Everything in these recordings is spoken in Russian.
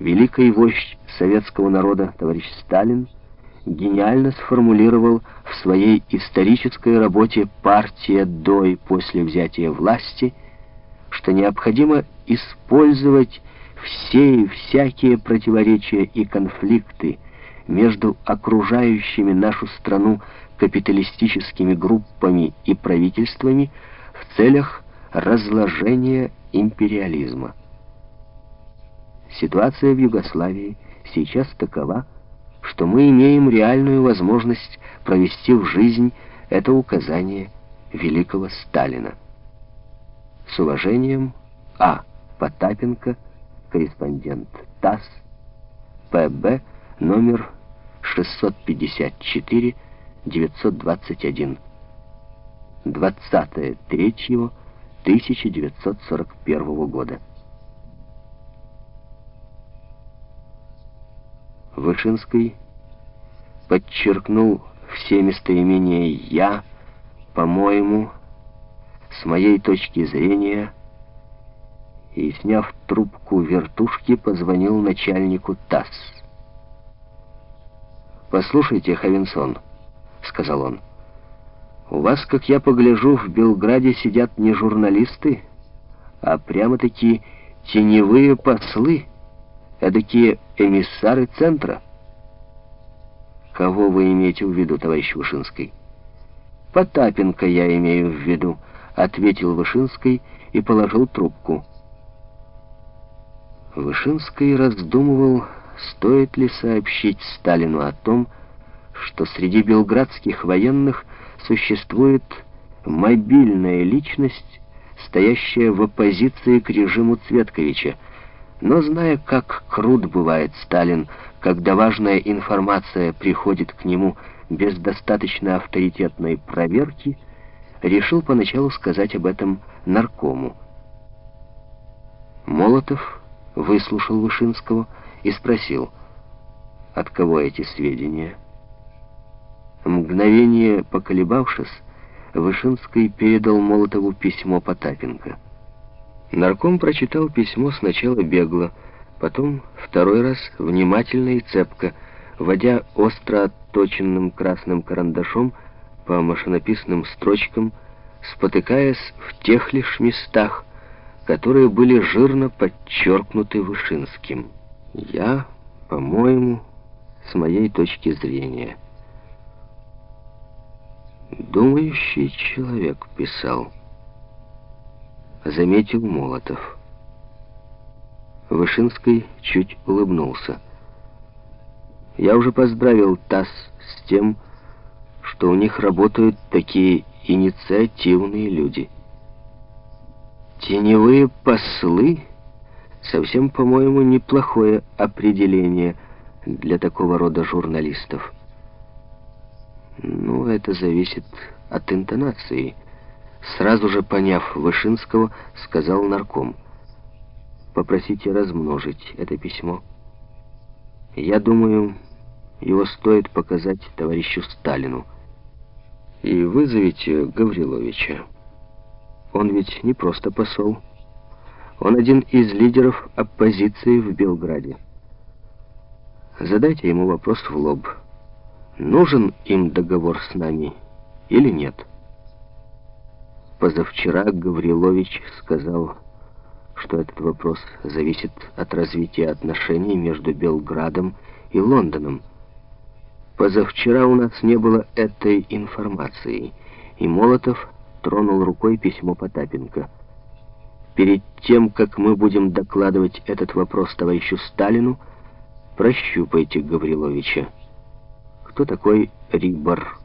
великий вождь советского народа товарищ Сталин гениально сформулировал в своей исторической работе «Партия до и после взятия власти», что необходимо использовать все и всякие противоречия и конфликты между окружающими нашу страну капиталистическими группами и правительствами в целях разложения империализма. Ситуация в Югославии сейчас такова, что мы имеем реальную возможность провести в жизнь это указание великого Сталина. С уважением, А. Потапенко, корреспондент ТАСС, ПБ, номер 654, 921, 20 3 1941 года. Вышинский подчеркнул все местоимения «я», «по-моему», «с моей точки зрения» и, сняв трубку вертушки, позвонил начальнику ТАСС. «Послушайте, Хавинсон», — сказал он, — «у вас, как я погляжу, в Белграде сидят не журналисты, а прямо-таки теневые послы» эдакие эмиссары центра. Кого вы имеете в виду, товарищ Вышинский? Потапенко я имею в виду, ответил Вышинский и положил трубку. Вышинский раздумывал, стоит ли сообщить Сталину о том, что среди белградских военных существует мобильная личность, стоящая в оппозиции к режиму Цветковича, но зная, как крут бывает Сталин, когда важная информация приходит к нему без достаточно авторитетной проверки, решил поначалу сказать об этом наркому. Молотов выслушал Вышинского и спросил, от кого эти сведения. Мгновение поколебавшись, Вышинский передал Молотову письмо Потапенко. Нарком прочитал письмо сначала бегло, потом второй раз внимательно и цепко, водя остро отточенным красным карандашом по машинописным строчкам, спотыкаясь в тех лишь местах, которые были жирно подчеркнуты Вышинским. Я, по-моему, с моей точки зрения. Думающий человек писал заметил Молотов. Вышинский чуть улыбнулся. Я уже поздравил ТАСС с тем, что у них работают такие инициативные люди. Теневые послы совсем, по-моему, неплохое определение для такого рода журналистов. Ну, это зависит от интонации. Сразу же поняв Вышинского, сказал нарком. «Попросите размножить это письмо. Я думаю, его стоит показать товарищу Сталину. И вызовите Гавриловича. Он ведь не просто посол. Он один из лидеров оппозиции в Белграде. Задайте ему вопрос в лоб. Нужен им договор с нами или нет?» Позавчера Гаврилович сказал, что этот вопрос зависит от развития отношений между Белградом и Лондоном. Позавчера у нас не было этой информации, и Молотов тронул рукой письмо Потапенко. Перед тем, как мы будем докладывать этот вопрос товарищу Сталину, прощупайте Гавриловича. Кто такой Рибор?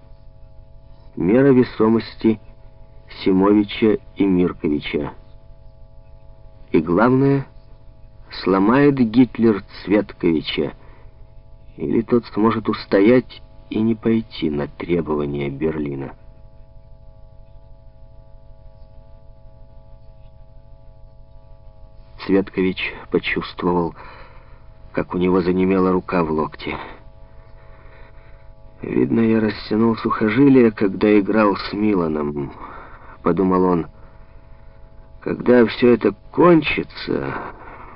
Мера весомости — Симовича и Мирковича. И главное, сломает Гитлер Цветковича, или тот сможет устоять и не пойти на требования Берлина. Цветкович почувствовал, как у него занемела рука в локте. Видно, я растянул сухожилие, когда играл с Миланом подумал он. Когда все это кончится,